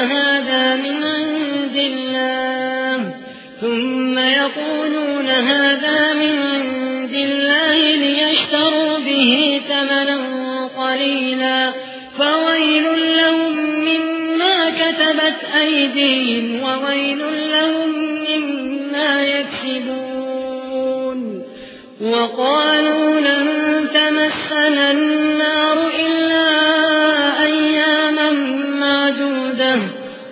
هذا من ثم يقولون هذا من عند الله ليشتروا به ثمنا قليلا. فويل لهم مما كتبت أيديهم وويل لهم مما يكسبون. وقالوا لن تمسنا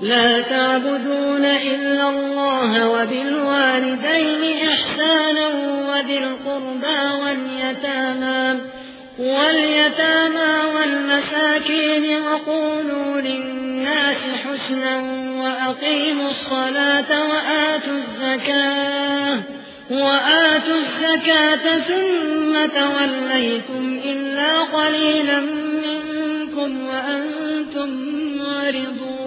لا تعبدون إلا الله وبالوالدين إحسانا وذي القربى واليتامى واليتامى والمساكين وقولوا للناس حسنا وأقيموا الصلاة وآتوا الزكاة وآتوا الزكاة ثم توليتم إلا قليلا منكم وأنتم معرضون.